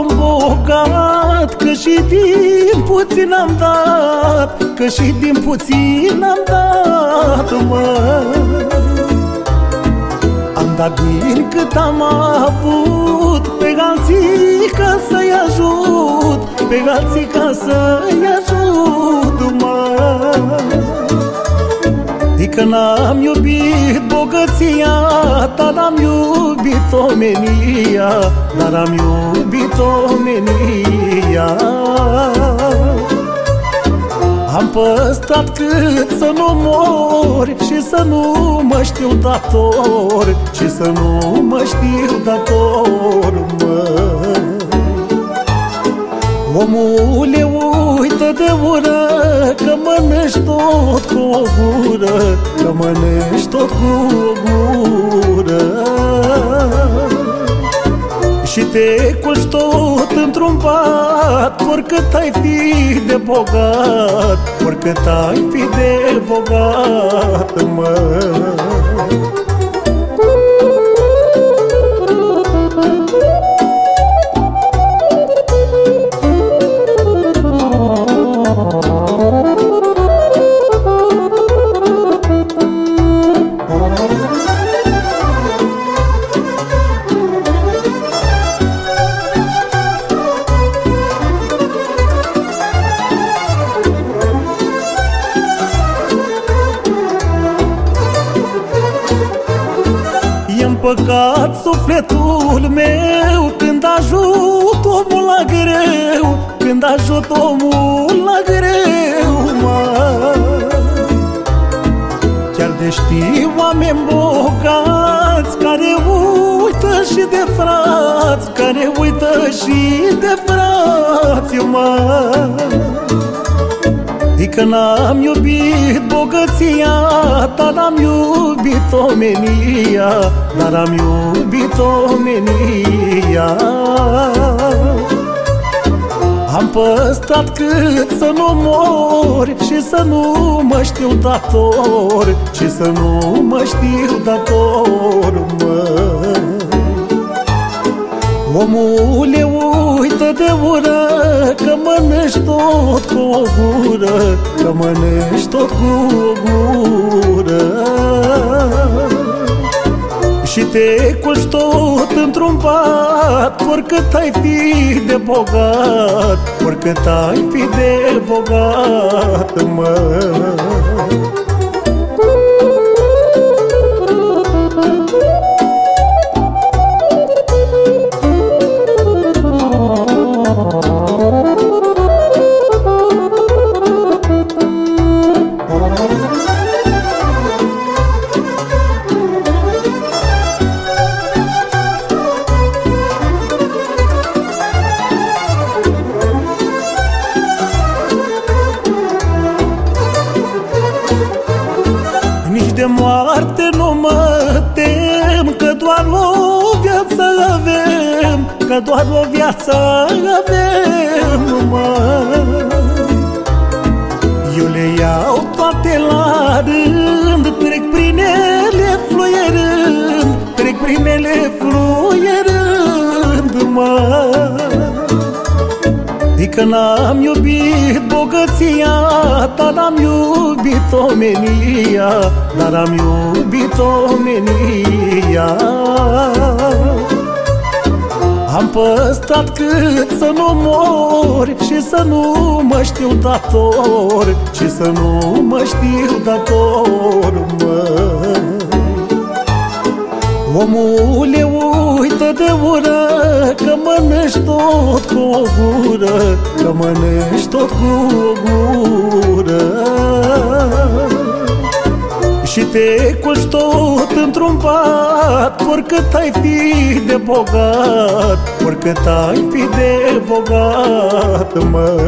om bogat Că și din puțin am dat Că și din puțin am dat, mă. Am dat din cât am avut Pe alții ca să-i ajut Pe alții ca să-i ajut, mă Adică n-am iubit bogăția Dar am iubit omenia Dar am iubit omenia. Am păstrat cât să nu mor Și să nu mă știu dator Și să nu mă știu dator, mă Omule, uită de ură Că mănânci tot cu o gură Că mănânci tot cu o gură. Și te culci tot într-un pat Oricât ai fi de bogat Oricât ai fi de bogat, mă păcat sufletul meu Când ajut omul la greu Când ajut omul la greu, mă. Chiar de știi oameni bogați Care uită și de frați Care uită și de frați, mă Adică n-am iubit bogăția Dar am iubit omenia Dar am iubit omenia. Am păstrat cât să nu mor Și să nu mă știu dator Și să nu mă știu dator, mă. Omule, uită de ură Că mănânci tot cu o gură Că mănânci tot cu o gură. Și te culci tot într-un pat Oricât ai fi de bogat Oricât ai fi de bogat, mă de moarte nu mă tem Că doar o viață avem Că doar o viață avem, mă. Eu le iau toate la rând Trec prin ele fluierând Trec prin ele fluierând, mă Adică n-am iubit bogăția Dar am iubit omenia Dar am iubit omenia. Am păstrat cât să nu mor Și să nu mă știu dator Și să nu mă știu dator, mă Omule, uită de ură Că mănânci tot cu o gură Că mănânci tot cu o gură. Și te culci tot într-un pat Oricât ai fi de bogat Oricât ai fi de bogat, mă